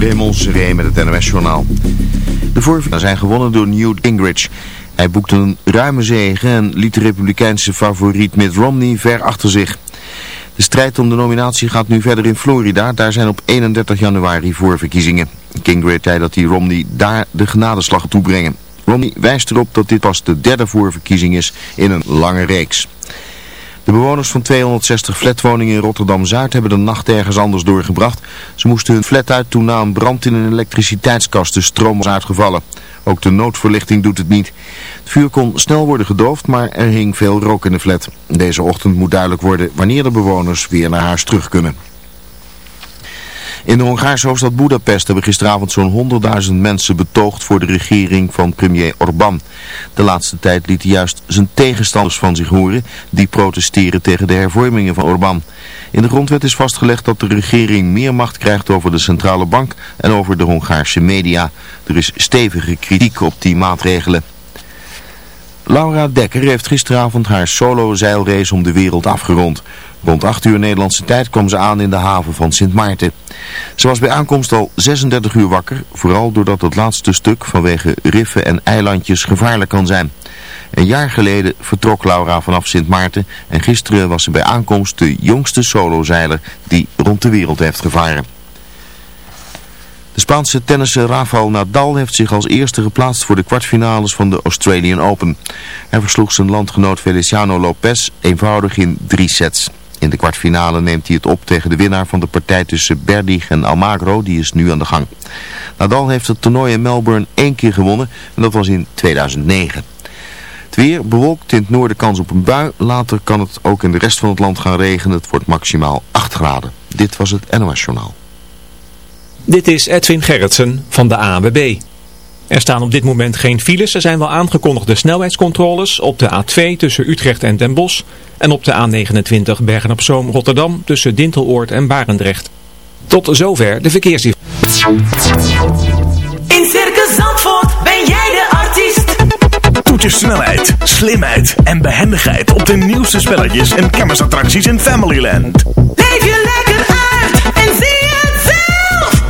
Raymond Seré met het NOS-journaal. De voorverkiezingen zijn gewonnen door Newt Gingrich. Hij boekte een ruime zege en liet de republikeinse favoriet Mitt Romney ver achter zich. De strijd om de nominatie gaat nu verder in Florida. Daar zijn op 31 januari voorverkiezingen. Gingrich zei dat hij Romney daar de genadeslag toebrengen. Romney wijst erop dat dit pas de derde voorverkiezing is in een lange reeks. De bewoners van 260 flatwoningen in Rotterdam-Zuid hebben de nacht ergens anders doorgebracht. Ze moesten hun flat uit toen na een brand in een elektriciteitskast de stroom was uitgevallen. Ook de noodverlichting doet het niet. Het vuur kon snel worden gedoofd, maar er hing veel rook in de flat. Deze ochtend moet duidelijk worden wanneer de bewoners weer naar huis terug kunnen. In de Hongaarse hoofdstad Budapest hebben gisteravond zo'n 100.000 mensen betoogd voor de regering van premier Orbán. De laatste tijd liet hij juist zijn tegenstanders van zich horen die protesteren tegen de hervormingen van Orbán. In de grondwet is vastgelegd dat de regering meer macht krijgt over de centrale bank en over de Hongaarse media. Er is stevige kritiek op die maatregelen. Laura Dekker heeft gisteravond haar solo-zeilrace om de wereld afgerond. Rond 8 uur Nederlandse tijd kwam ze aan in de haven van Sint Maarten. Ze was bij aankomst al 36 uur wakker, vooral doordat het laatste stuk vanwege riffen en eilandjes gevaarlijk kan zijn. Een jaar geleden vertrok Laura vanaf Sint Maarten en gisteren was ze bij aankomst de jongste solozeiler die rond de wereld heeft gevaren. De Spaanse tennisser Rafael Nadal heeft zich als eerste geplaatst voor de kwartfinales van de Australian Open. Hij versloeg zijn landgenoot Feliciano Lopez eenvoudig in drie sets. In de kwartfinale neemt hij het op tegen de winnaar van de partij tussen Berdig en Almagro, die is nu aan de gang. Nadal heeft het toernooi in Melbourne één keer gewonnen en dat was in 2009. Het weer bewolkt in het noorden kans op een bui. Later kan het ook in de rest van het land gaan regenen. Het wordt maximaal 8 graden. Dit was het NOS Journaal. Dit is Edwin Gerritsen van de ANWB. Er staan op dit moment geen files. Er zijn wel aangekondigde snelheidscontroles op de A2 tussen Utrecht en Den Bosch. En op de A29 Bergen-op-Zoom Rotterdam tussen Dinteloord en Barendrecht. Tot zover de verkeersinformatie. In Circus Zandvoort ben jij de artiest. Toets je snelheid, slimheid en behendigheid op de nieuwste spelletjes en kermisattracties in Familyland.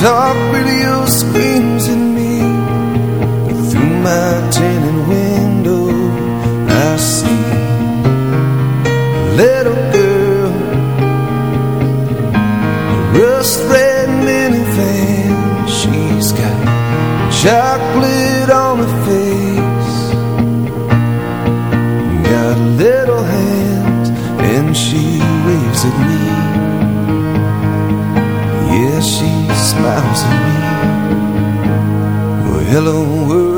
Talk radio screams at me But through my tinted window. I see a little girl A rust red minivan. She's got hello world,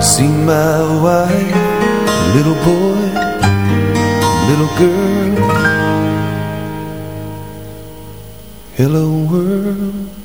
See my wife, little boy, little girl. Hello world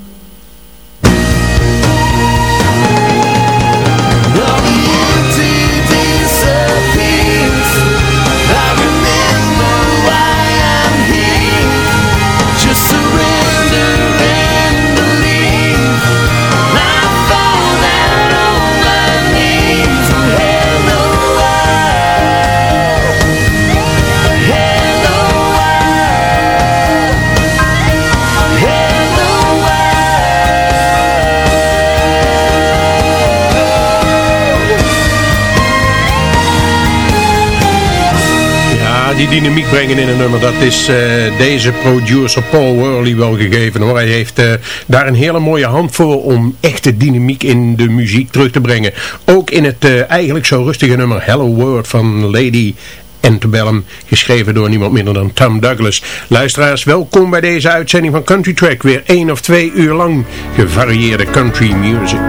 die dynamiek brengen in een nummer, dat is eh, deze producer Paul Worley wel gegeven hoor. Hij heeft eh, daar een hele mooie hand voor om echte dynamiek in de muziek terug te brengen. Ook in het eh, eigenlijk zo rustige nummer Hello World van Lady Antebellum, geschreven door niemand minder dan Tom Douglas. Luisteraars, welkom bij deze uitzending van Country Track. Weer één of twee uur lang gevarieerde country music.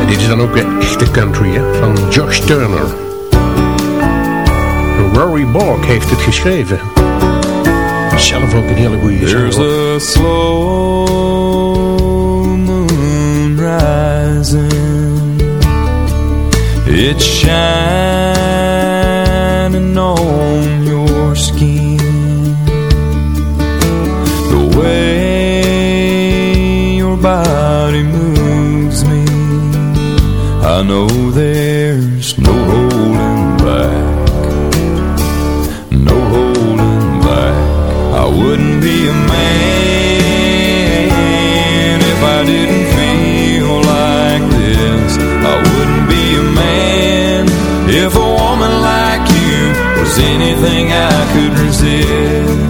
En dit is dan ook weer echte country hè, van Josh Turner. Rory Borg heeft het geschreven. Zelf ook een hele goede There's a slow moon rising. It's shining on your skin. The way your body moves me. I know there's no wouldn't be a man if I didn't feel like this. I wouldn't be a man if a woman like you was anything I could resist.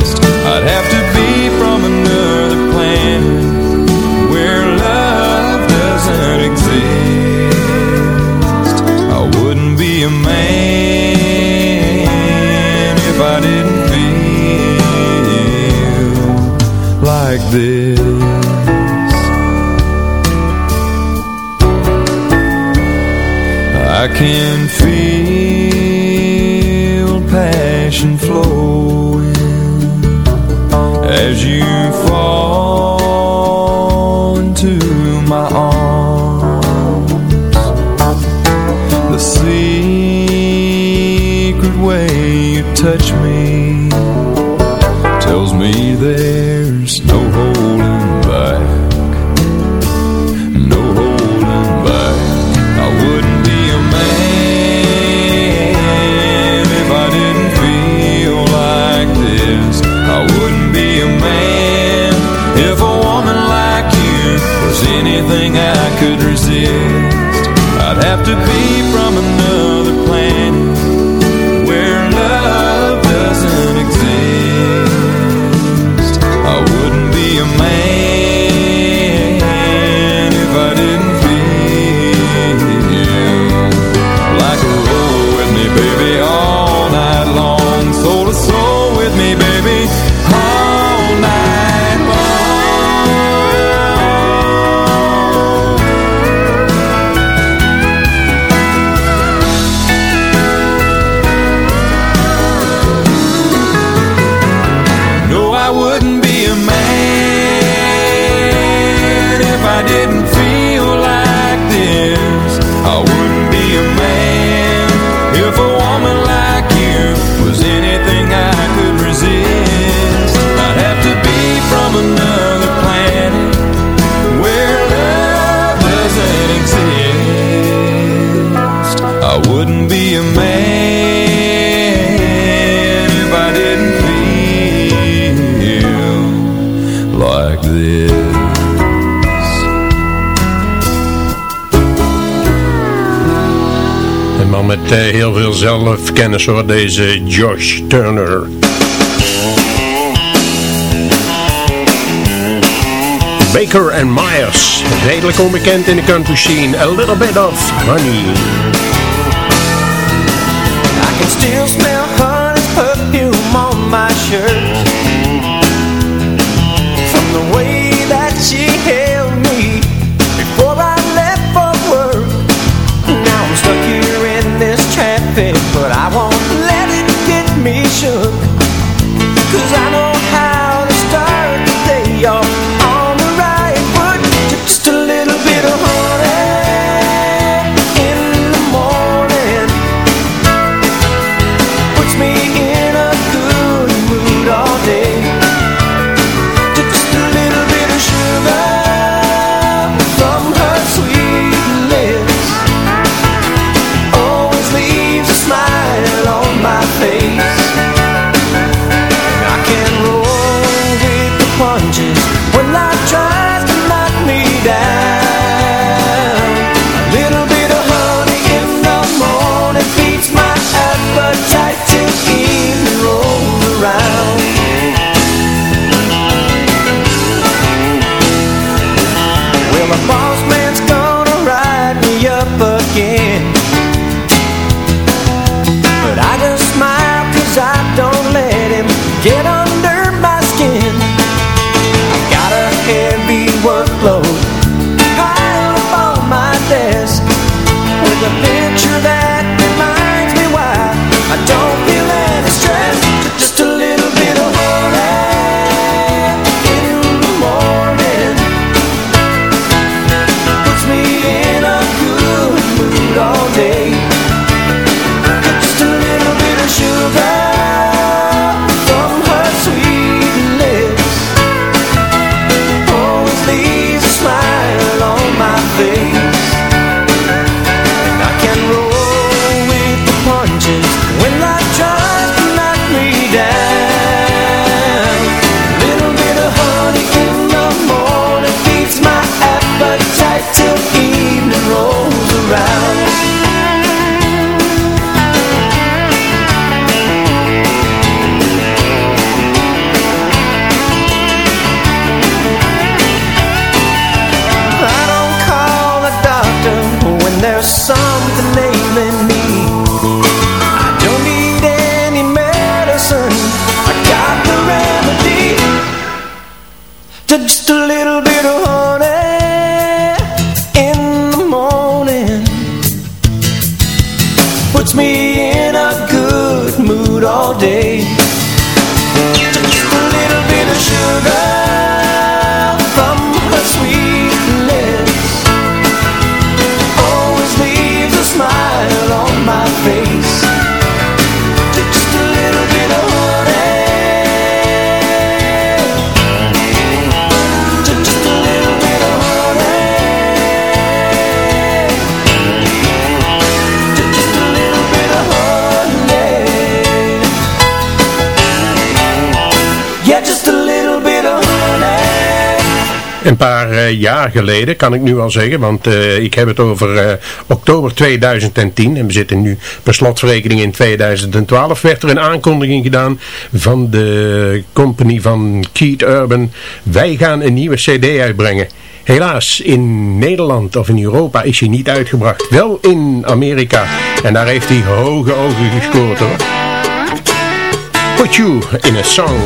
Can feel to be zelf kennis hoor, deze Josh Turner. Baker and Myers, redelijk onbekend in de country scene. A little bit of honey. all day. Een paar eh, jaar geleden, kan ik nu al zeggen, want eh, ik heb het over eh, oktober 2010 en we zitten nu per slotverrekening in 2012, werd er een aankondiging gedaan van de company van Keith Urban. Wij gaan een nieuwe cd uitbrengen. Helaas, in Nederland of in Europa is hij niet uitgebracht. Wel in Amerika. En daar heeft hij hoge ogen gescoord hoor. Put you in a song.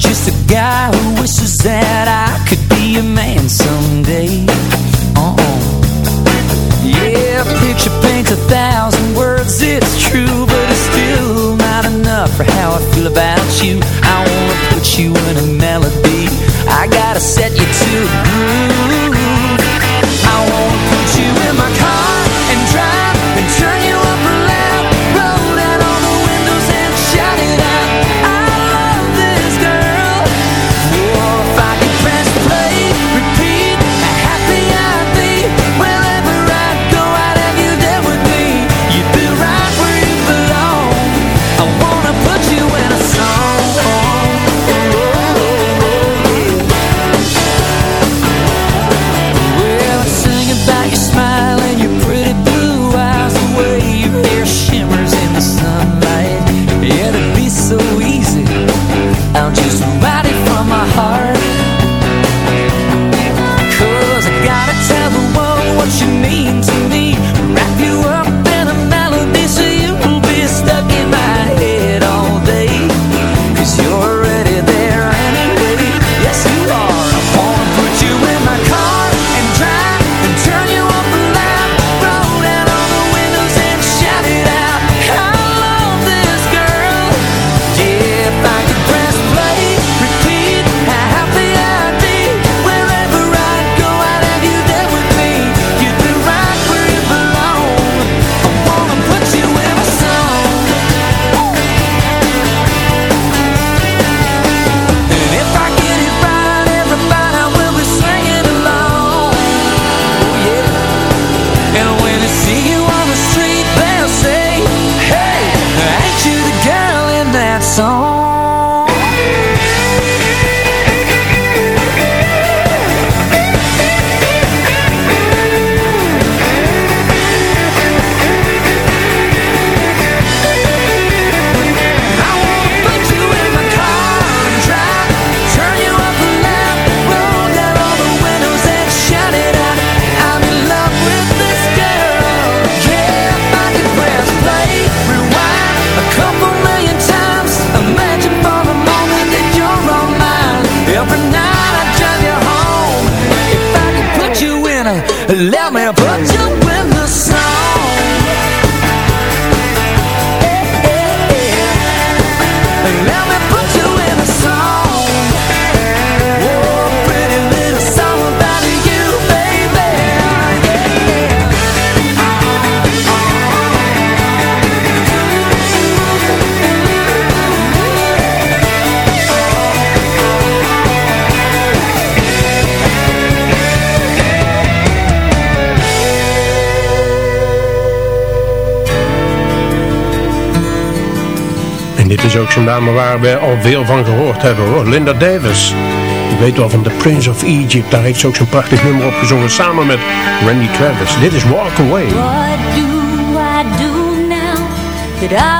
just a guy who wishes that I could be a man someday. Uh oh. Yeah, picture paints a thousand words, it's true, but it's still not enough for how I feel about you. I wanna put you in a melody. I gotta set you to Let me dit is ook zo'n dame waar we al veel van gehoord hebben hoor. Linda Davis. Ik weet wel van The Prince of Egypt. Daar heeft ze ook zo'n prachtig nummer op gezongen samen met Randy Travis. Dit is Walk Away. What do I do now that I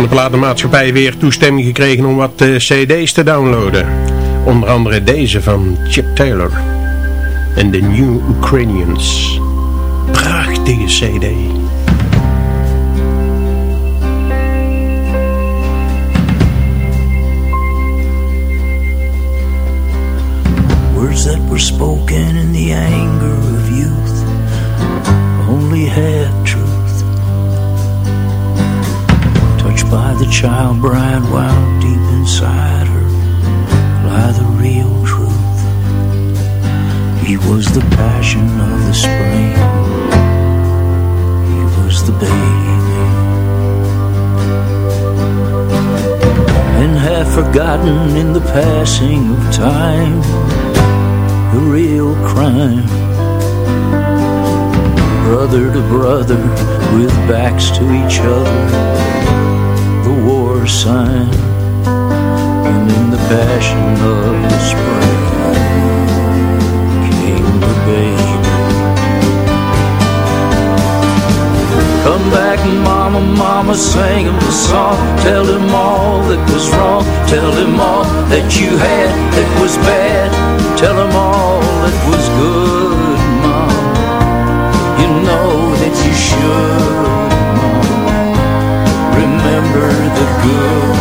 van de platenmaatschappij weer toestemming gekregen om wat eh, cd's te downloaden. Onder andere deze van Chip Taylor en The New Ukrainians. Prachtige cd. Words that were spoken in the anger of youth Only had. Touched by the child bride while deep inside her lie the real truth. He was the passion of the spring. He was the baby. And half forgotten in the passing of time, the real crime. Brother to brother, with backs to each other the war sign and in the passion of the spring came the baby. Come back mama mama sang him a song. Tell him all that was wrong. Tell him all that you had that was bad. Tell him all that was good. good.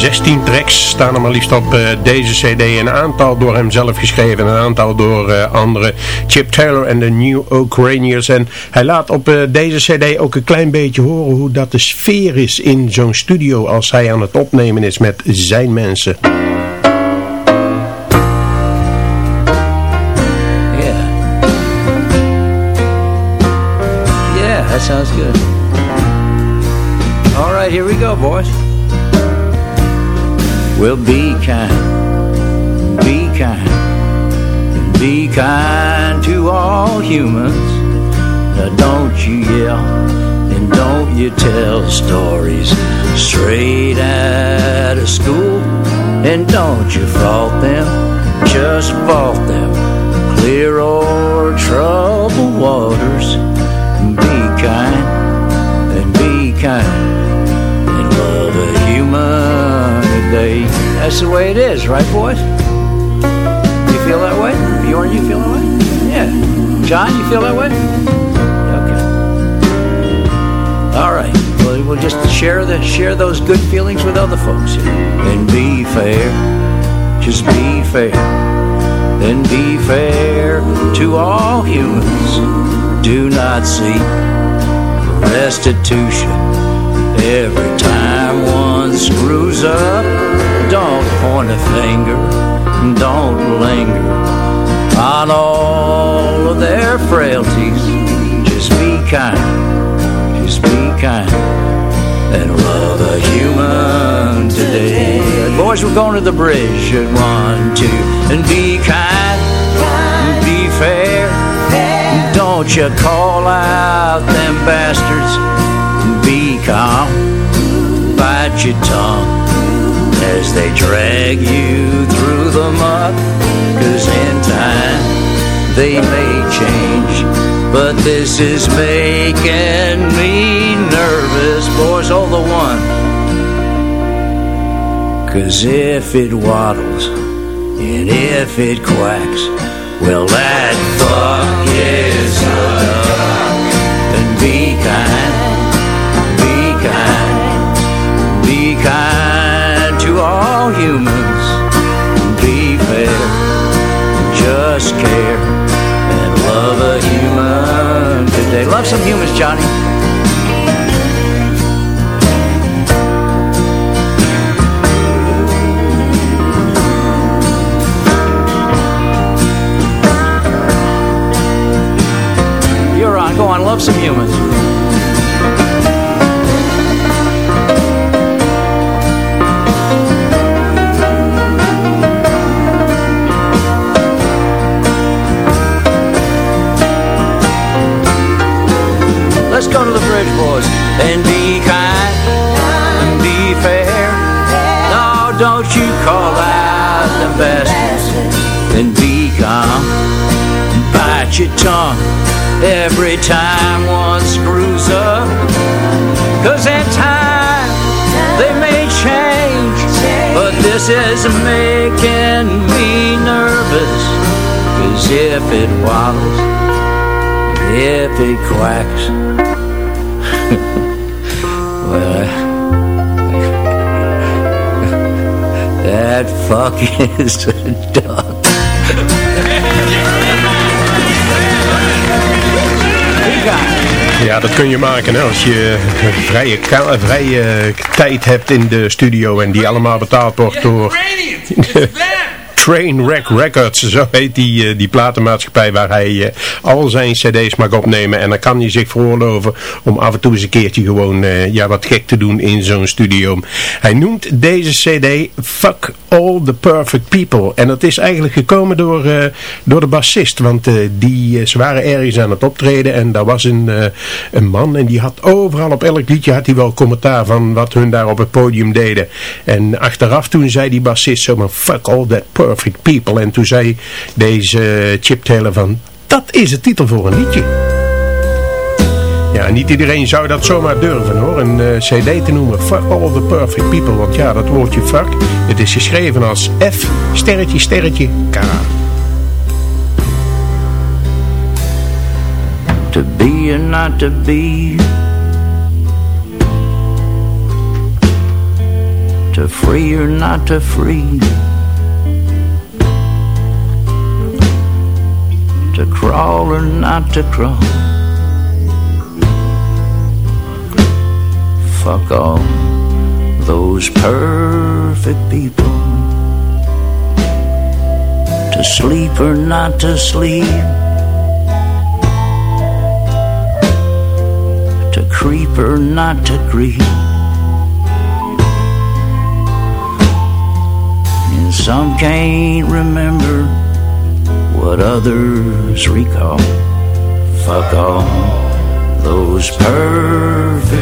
16 tracks staan er maar liefst op eh, deze cd. Een aantal door hem zelf geschreven, een aantal door eh, anderen. Chip Taylor en de New Oak. En hij laat op eh, deze cd ook een klein beetje horen hoe dat de sfeer is in zo'n studio als hij aan het opnemen is met zijn mensen. Yeah. Yeah, that sounds good. All right, here we go, boys. Well, be kind, be kind, be kind to all humans. Now, don't you yell and don't you tell stories straight out of school. And don't you fault them, just fault them clear o'er troubled waters. Be kind and be kind That's the way it is, right, boys? You feel that way? Bjorn, you feel that way? Yeah. John, you feel that way? Okay. All right. Well, we'll just share the share those good feelings with other folks here. And be fair. Just be fair then be fair to all humans. Do not seek restitution every time one screws up. Don't point a finger, don't linger on all of their frailties. Just be kind, just be kind, and love a human today. Boys, we're going to the bridge at one, two, and be kind, be fair. Don't you call out them bastards. Be calm, bite your tongue as they drag you through the mud. Cause in time they may change, but this is making me nervous. Boys, all the one. Cause if it waddles and if it quacks, well that fuck humans. Be fair, just care, and love a human today. Love some humans, Johnny. You're on. Go on. Love some humans. And be kind and be fair. No, don't you call out the bastards and be come bite your tongue every time one screws up. Cause in time they may change, but this is making me nervous. Cause if it waddles, if it quacks, well, that fuck is a duck. Ja, dat kun je maken hè, als je vrije, vrije tijd hebt in de studio en die allemaal betaald wordt door Trainwreck Records. Zo heet die, eh, die platenmaatschappij waar hij eh, al zijn cd's mag opnemen. En dan kan hij zich veroorloven om af en toe eens een keertje gewoon eh, ja, wat gek te doen in zo'n studio. Hij noemt deze cd Fuck All The Perfect People. En dat is eigenlijk gekomen door, door de bassist. Want die, ze waren ergens aan het optreden en daar was een, een man en die had overal op elk liedje had hij wel commentaar van wat hun daar op het podium deden. En achteraf toen zei die bassist zomaar Fuck All That Perfect People. En toen zei deze Chip Taylor van dat is de titel voor een liedje. Ja, niet iedereen zou dat zomaar durven hoor, een eh, cd te noemen, Fuck All The Perfect People, want ja, dat woordje fuck, het is geschreven als F, sterretje, sterretje, K. To be or not to be To free or not to free To crawl or not to crawl. Fuck all those perfect people. To sleep or not to sleep. To creep or not to creep. And some can't remember what others recall. Fuck all those perfect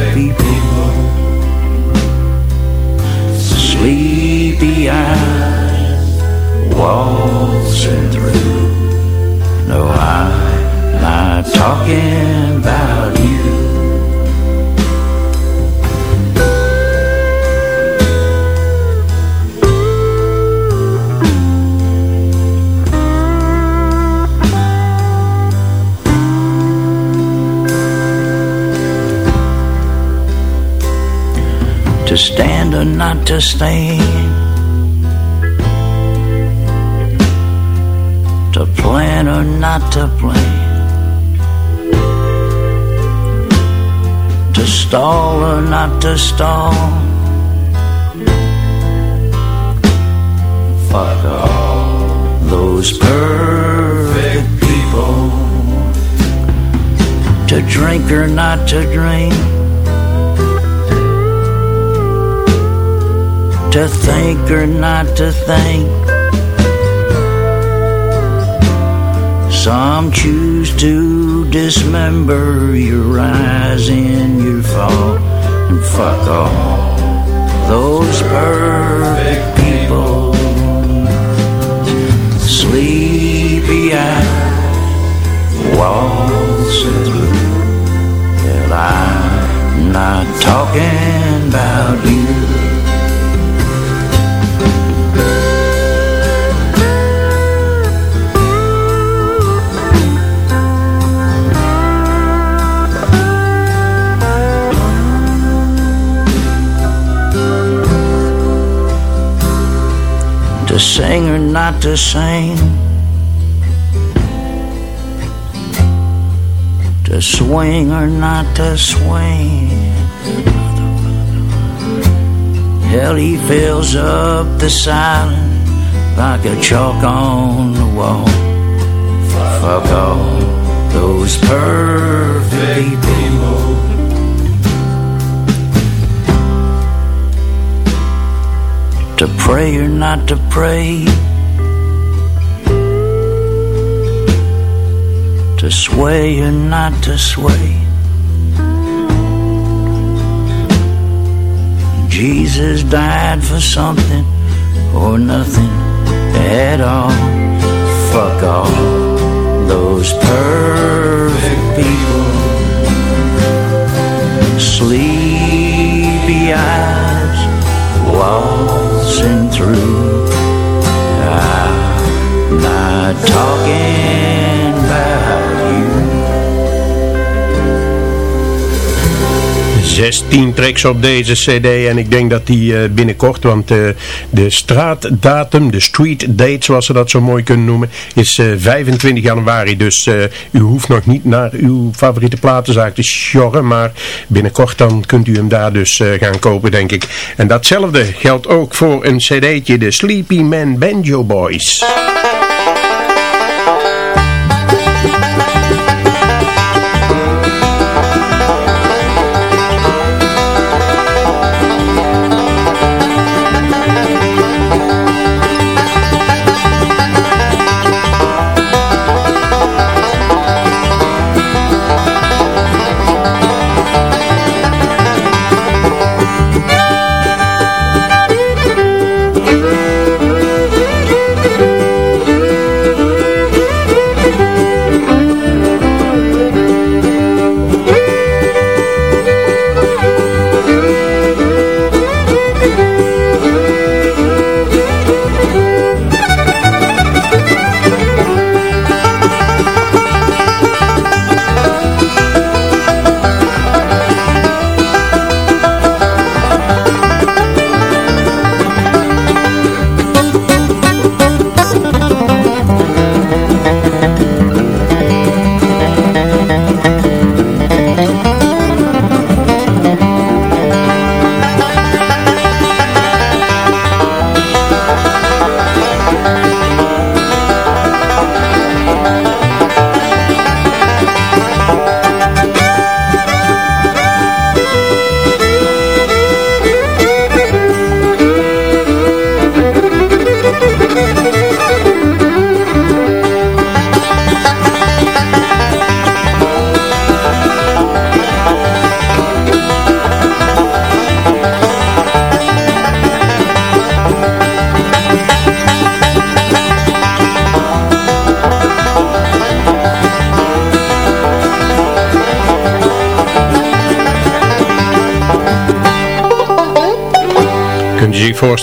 to stand, to plan or not to plan, to stall or not to stall. Fuck all those perfect people, to drink or not to drink. To think or not to think. Some choose to dismember your rise and your fall and fuck all those perfect people. Sleepy eyes waltzing through. Well, I'm not talking about you. To sing or not to sing, to swing or not to swing. Hell, he fills up the silence like a chalk on the wall. Fuck all those perfect people. To pray or not to pray, to sway or not to sway. Jesus died for something or nothing at all. fuck all those perfect people. Sleepy eyes waltzing through. I'm not talking 16 tracks op deze cd en ik denk dat die eh, binnenkort, want eh, de straatdatum, de street date zoals ze dat zo mooi kunnen noemen, is eh, 25 januari. Dus eh, u hoeft nog niet naar uw favoriete platenzaak te sjorren, maar binnenkort dan kunt u hem daar dus eh, gaan kopen denk ik. En datzelfde geldt ook voor een cd'tje, de Sleepy Man Banjo Boys.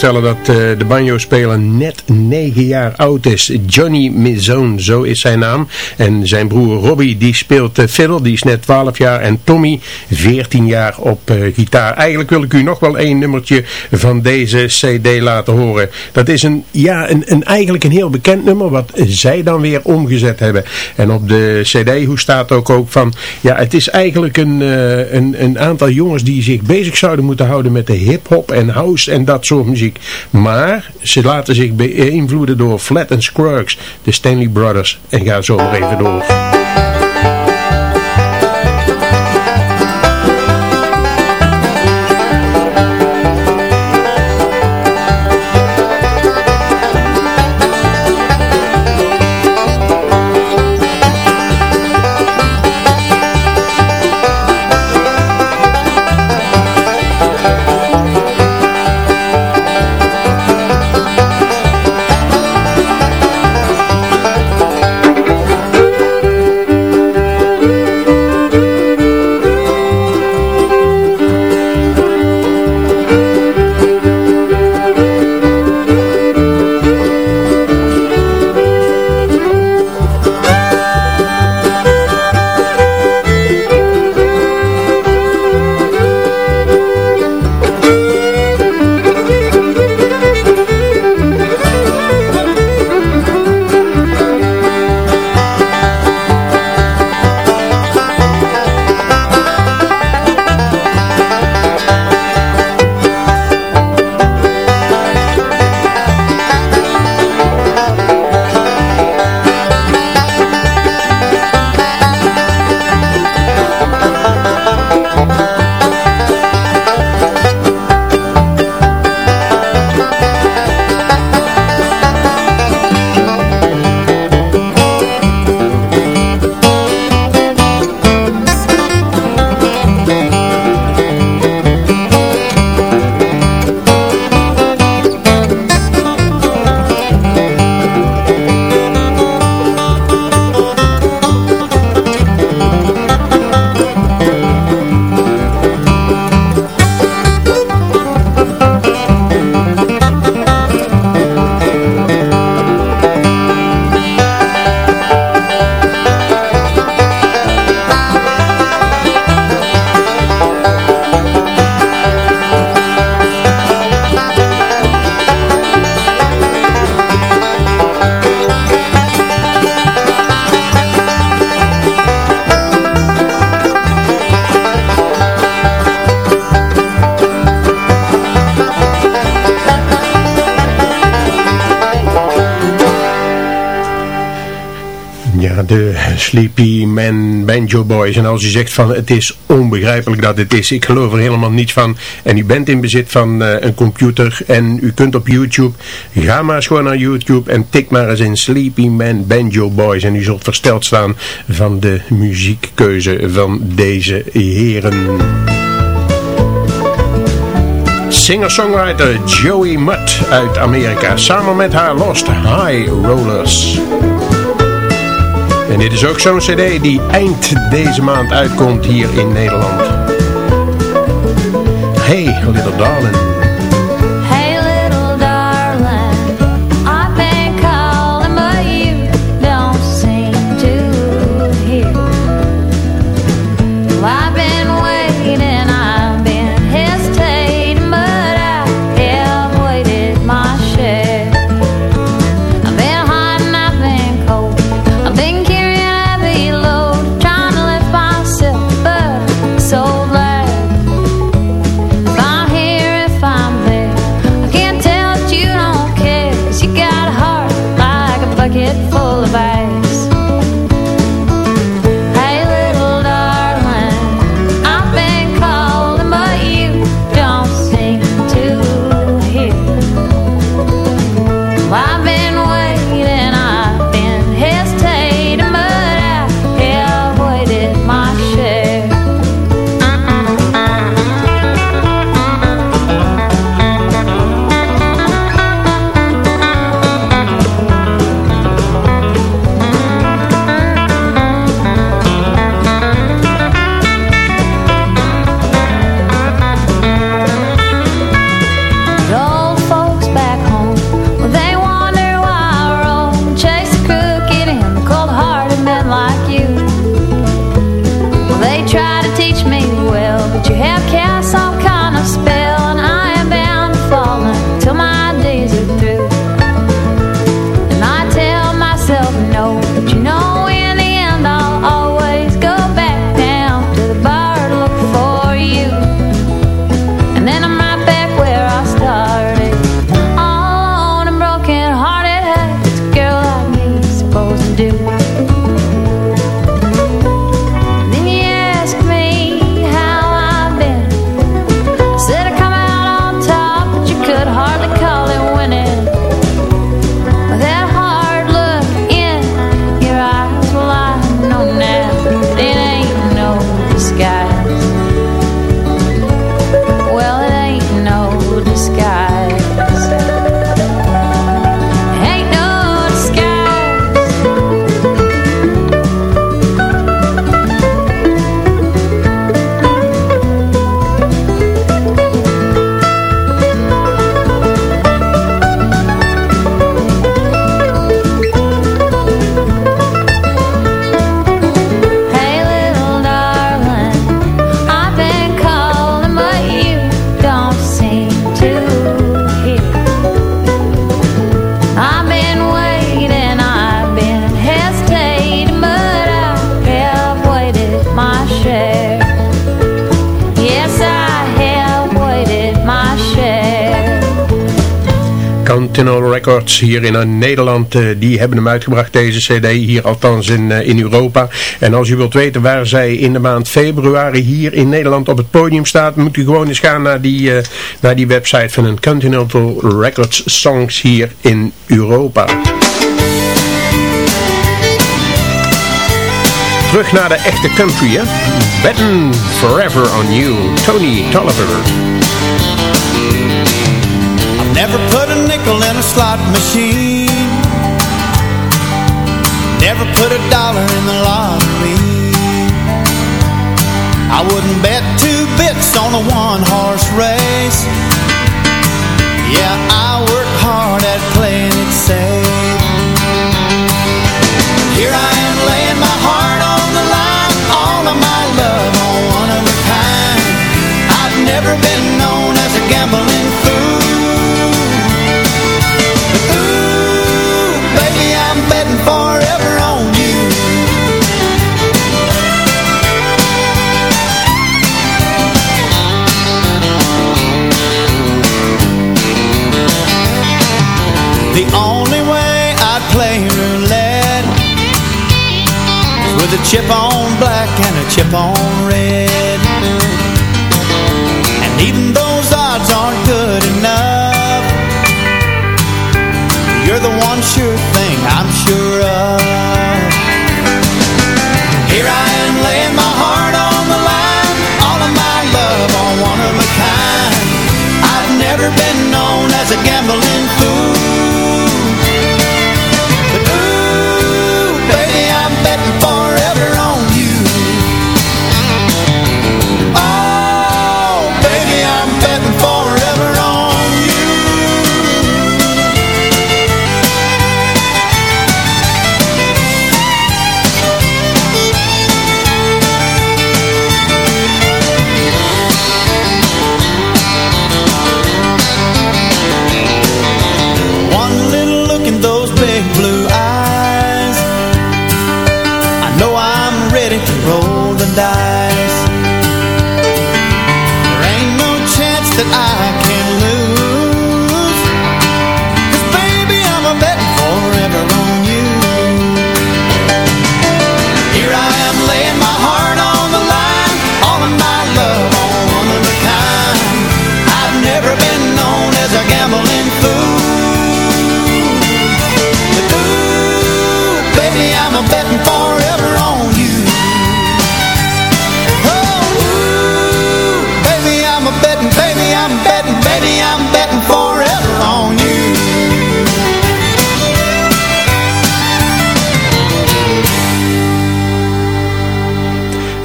Voorstellen dat eh, de banjo-speler net 9 jaar oud is. Johnny Mizone, zo is zijn naam. En zijn broer Robbie, die speelt uh, fiddle, die is net 12 jaar. En Tommy, 14 jaar op eh, gitaar. Eigenlijk wil ik u nog wel één nummertje van deze cd laten horen. Dat is een, ja, een, een, eigenlijk een heel bekend nummer, wat zij dan weer omgezet hebben. En op de cd, hoe staat ook ook van... Ja, het is eigenlijk een, een, een aantal jongens die zich bezig zouden moeten houden met de hip-hop en house en dat soort muziek. Maar ze laten zich beïnvloeden door Flat and Scruggs, de Stanley Brothers. En ga zo maar even door. Als u zegt van het is onbegrijpelijk dat het is, ik geloof er helemaal niets van. En u bent in bezit van uh, een computer en u kunt op YouTube, ga maar eens gewoon naar YouTube en tik maar eens in Sleepy Man Banjo Boys. En u zult versteld staan van de muziekkeuze van deze heren. Singer-songwriter Joey Mutt uit Amerika samen met haar Lost High Rollers. En dit is ook zo'n cd die eind deze maand uitkomt hier in Nederland. Hey, little darling. Hier in eh, Nederland. Eh, die hebben hem uitgebracht, deze cd, hier althans in, eh, in Europa. En als u wilt weten waar zij in de maand februari hier in Nederland op het podium staat, moet u gewoon eens gaan naar die, naar die website van een Continental Records Songs hier in Europa. Terug naar de echte country, hè? Betting Forever on You, Tony Tolliver. Never put a nickel in a slot machine. Never put a dollar in the lottery. I wouldn't bet two bits on a one-horse race. Yeah, I work hard at playing it safe. Here I am laying my heart on the line. All of my love on one of a kind. I've never been known as a gambling chip on black and a chip on red. And even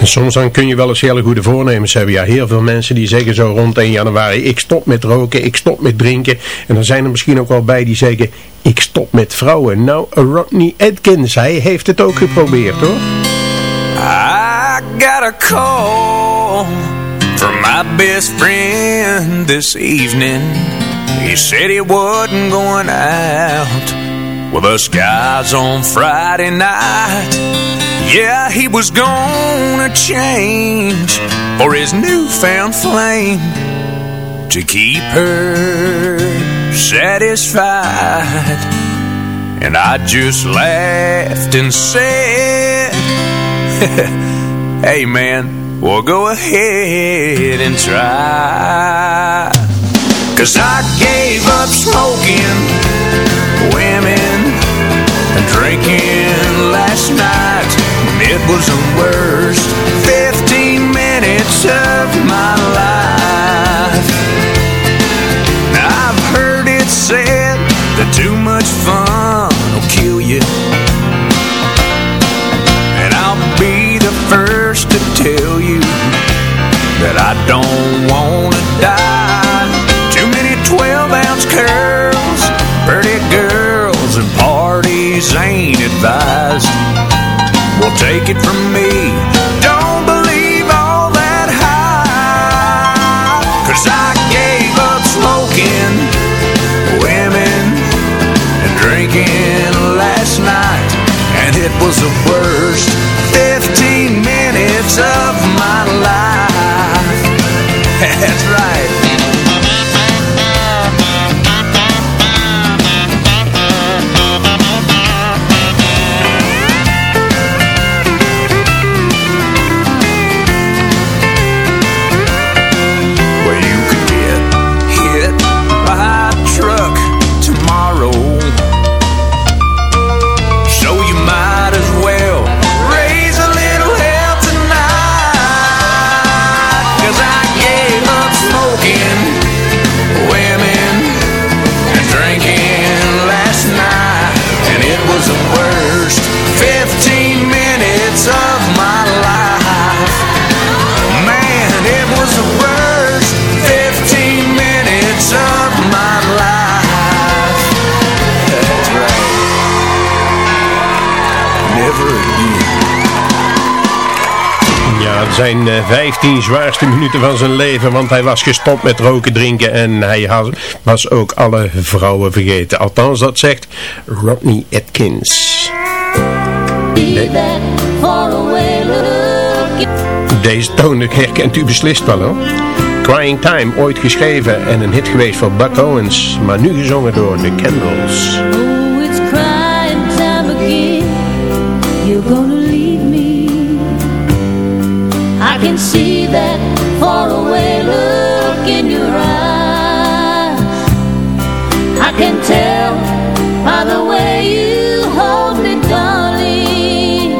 En soms dan kun je wel eens hele goede voornemens hebben. Ja, heel veel mensen die zeggen zo rond 1 januari, ik stop met roken, ik stop met drinken. En dan zijn er misschien ook wel bij die zeggen, ik stop met vrouwen. Nou, Rodney Atkins, hij heeft het ook geprobeerd hoor. I got a call from my best friend this evening. He said he wasn't going out with us guys on Friday night. Yeah, he was gonna change for his newfound flame to keep her satisfied. And I just laughed and said, Hey man, well go ahead and try. Cause I gave up smoking, women, drinking last night. It was the worst 15 minutes of my life. I've heard it said that too much fun take it from me. Don't believe all that hype. Cause I gave up smoking, women, and drinking last night. And it was the worst 15 minutes of my life. zijn eh, 15 zwaarste minuten van zijn leven, want hij was gestopt met roken, drinken en hij was ook alle vrouwen vergeten. Althans, dat zegt Rodney Atkins. De- deze toon herkent u beslist wel hoor. Crying Time, ooit geschreven en een hit geweest voor Buck Owens, maar nu gezongen door The Candles. Can see that faraway look in your eyes. I can tell by the way you hold me, darling,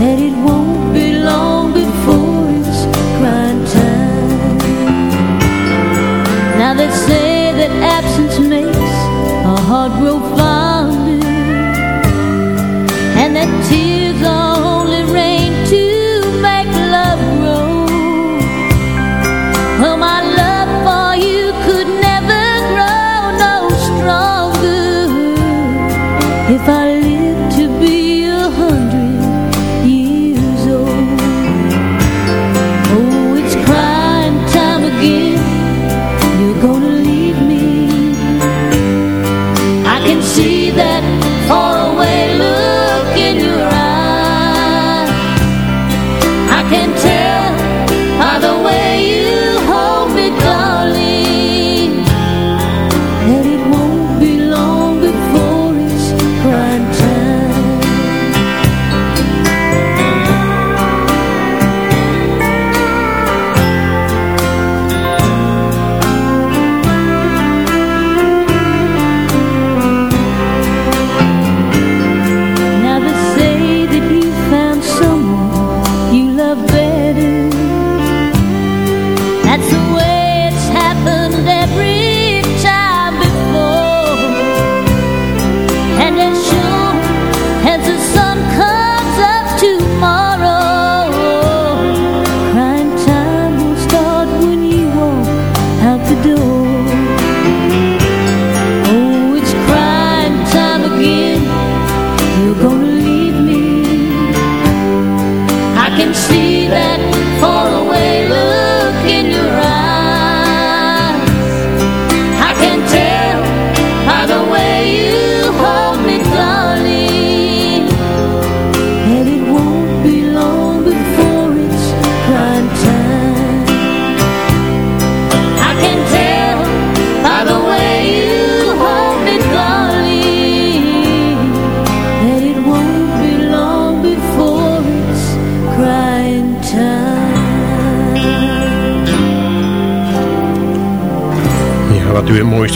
that it won't be long before it's crying time. Now they say that absence makes a heart grow fonder,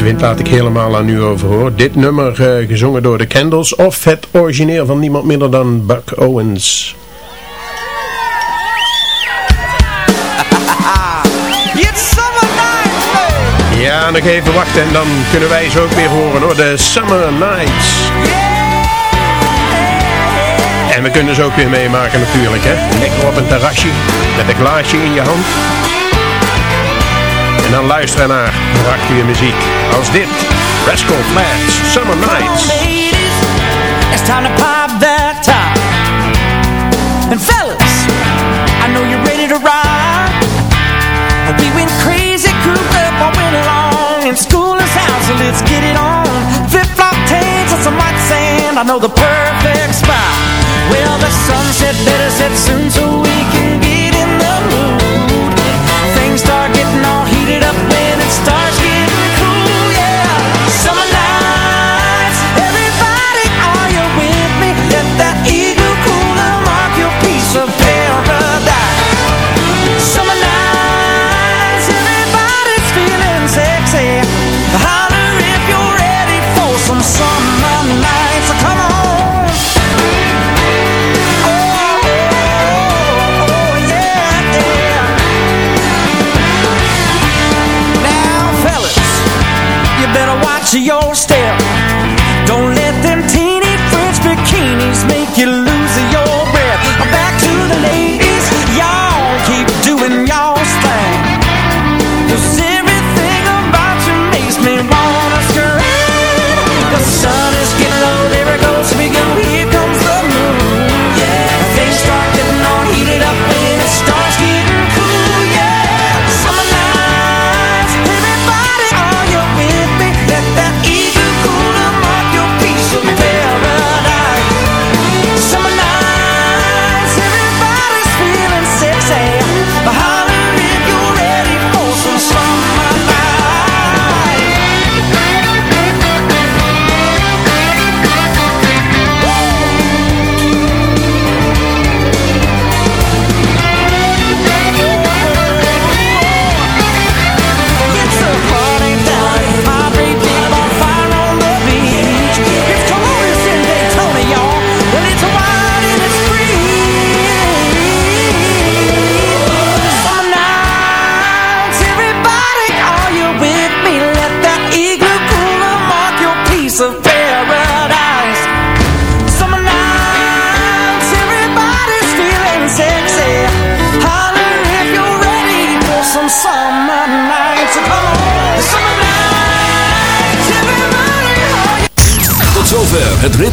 vindt, laat ik helemaal aan u over hoor. Dit nummer eh, gezongen door de Candles of het origineel van niemand minder dan Buck Owens. Ja, nog even wachten en dan kunnen wij ze ook weer horen hoor. De Summer Nights. En we kunnen ze ook weer meemaken natuurlijk hè. Lekker op een terrasje met een glaasje in je hand. Dan luisteren naar prachtige muziek als dit. Rascal Flats, Summer Nights. ladies, it's time to pop that top. And fellas, I know you're ready to ride. We went crazy, cooped up, all went along. And school is out, so let's get it on. Flip-flop tails and some white sand, I know the perfect spot. Well, the sunset better set soon so watch your step.